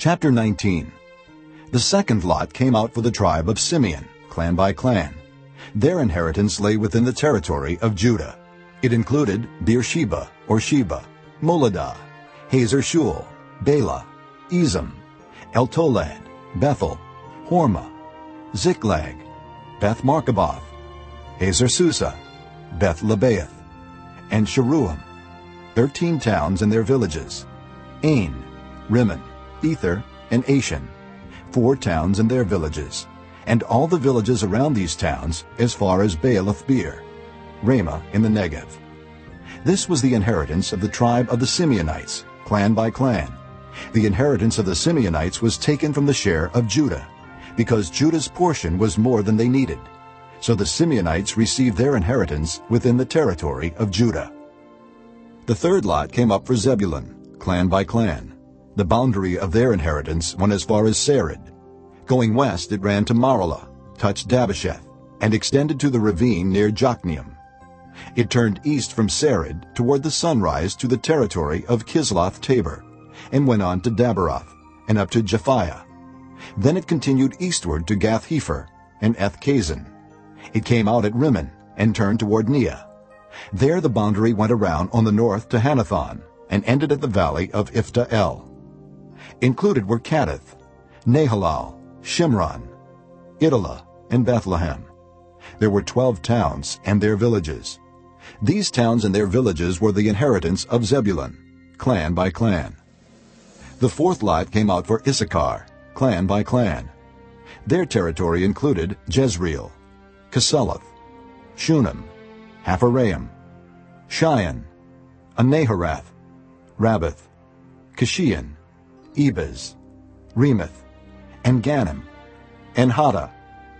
Chapter 19 The second lot came out for the tribe of Simeon, clan by clan. Their inheritance lay within the territory of Judah. It included Beersheba, or Sheba, Moladah, Hazar Shual, Bela, Ezem, Eltolad, Bethel, Hormah, Ziklag, Beth Markaboth, Hazar Susah, Beth Lebaoth, and Sharuam, thirteen towns and their villages, Ain, Rimmon, Ether, and Ashan, four towns and their villages, and all the villages around these towns as far as Baalath Beer, Ramah in the Negev. This was the inheritance of the tribe of the Simeonites, clan by clan. The inheritance of the Simeonites was taken from the share of Judah, because Judah's portion was more than they needed. So the Simeonites received their inheritance within the territory of Judah. The third lot came up for Zebulun, clan by clan. The boundary of their inheritance went as far as Sarid. Going west, it ran to Maralah, touched Dabbesheth, and extended to the ravine near Jokneam. It turned east from Sarid toward the sunrise to the territory of Kisloth Tabor, and went on to Daberath, and up to Japhia. Then it continued eastward to Gath-Hepher and Eth Kazin. It came out at Rimmon and turned toward Neah. There the boundary went around on the north to Hannathon and ended at the valley of Iphtah El. Included were Kadith, Nahalal, Shimron, Idalah, and Bethlehem. There were twelve towns and their villages. These towns and their villages were the inheritance of Zebulun, clan by clan. The fourth lot came out for Issachar, clan by clan. Their territory included Jezreel, Chesulloth, Shunem, Hapharaim, Shion, Anaharath, Rabbith, Kishion, Ebez, Remeth, and Ganim, and Hada,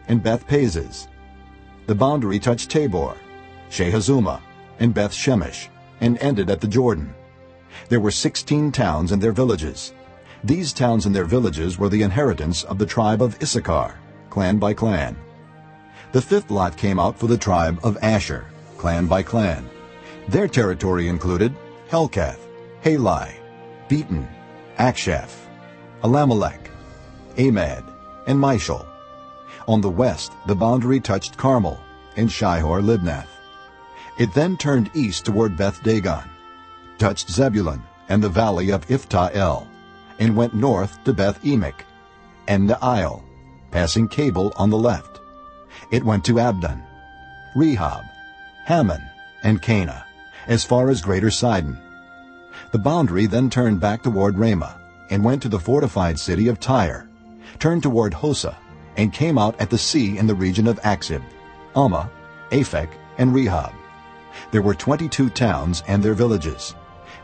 and Beth Pazes. The boundary touched Tabor, Shahazumah, and Beth Shemesh, and ended at the Jordan. There were sixteen towns and their villages. These towns and their villages were the inheritance of the tribe of Issachar, clan by clan. The fifth lot came out for the tribe of Asher, clan by clan. Their territory included Helkath, Halai, Beten, Akshaph, Allammelek, Amad, and Mishal. On the west, the boundary touched Carmel and Shihor Libnath. It then turned east toward Beth Dagon, touched Zebulun and the valley of Iphtah El, and went north to Beth Emek and Neiel, passing Kabul on the left. It went to Abdon, Rehob, Hammon, and Kanah, as far as Greater Sidon. The boundary then turned back toward Ramah, and went to the fortified city of Tyre, turned toward Hosah, and came out at the sea in the region of Achzib, Ammah, Aphek, and Rehob. There were twenty-two towns and their villages.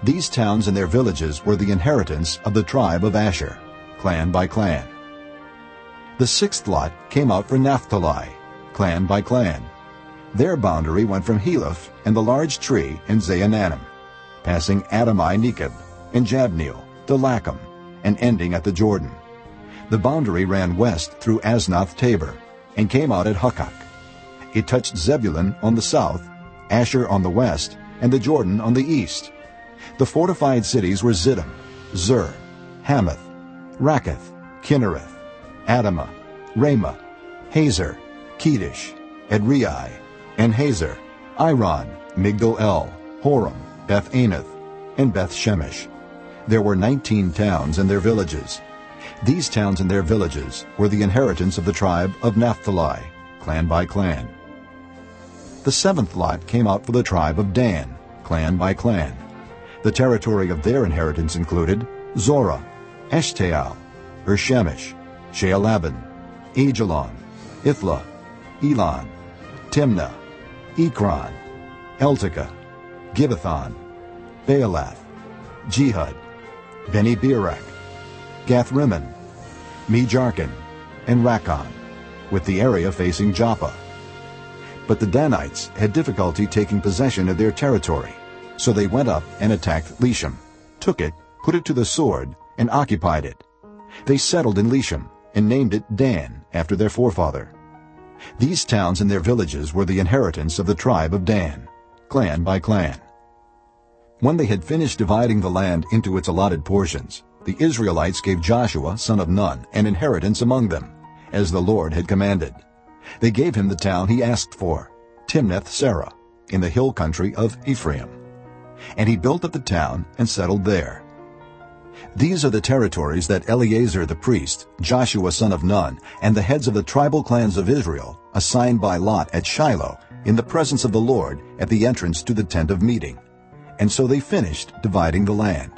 These towns and their villages were the inheritance of the tribe of Asher, clan by clan. The sixth lot came out for Naphtali, clan by clan. Their boundary went from Heleph and the large tree in Zaanannim, passing Adami Nekeb and Jabneel to Lakkum, and ending at the Jordan. The boundary ran west through Aznoth Tabor and came out at Hukkok. It touched Zebulun on the south, Asher on the west, and the Jordan on the east. The fortified cities were Ziddim, Zur, Hammath, Rakkath, Kinnereth, Adamah, Ramah, Hazer, Kedesh, Edrei, and Hazer, Iron, Migdal El, Horem, Beth Anath, and Beth Shemesh. There were nineteen towns and their villages. These towns and their villages were the inheritance of the tribe of Naphtali, clan by clan. The seventh lot came out for the tribe of Dan, clan by clan. The territory of their inheritance included Zorah, Eshtaol, Bershemesh, Shaalbim, Aijalon, Ithlah, Elon, Timnah, Ekron, Eltekeh, Gibbethon, Baalath, Jehud, Bene Berak, Gath Rimmon, Mejarkin, and Rakkon, with the area facing Joppa. But the Danites had difficulty taking possession of their territory, so they went up and attacked Leshem, took it, put it to the sword, and occupied it. They settled in Leshem and named it Dan after their forefather. These towns and their villages were the inheritance of the tribe of Dan, clan by clan. When they had finished dividing the land into its allotted portions, the Israelites gave Joshua, son of Nun, an inheritance among them, as the Lord had commanded. They gave him the town he asked for, Timnath-Serah, in the hill country of Ephraim. And he built up the town and settled there. These are the territories that Eleazar the priest, Joshua son of Nun, and the heads of the tribal clans of Israel assigned by lot at Shiloh in the presence of the Lord at the entrance to the tent of meeting. And so they finished dividing the land.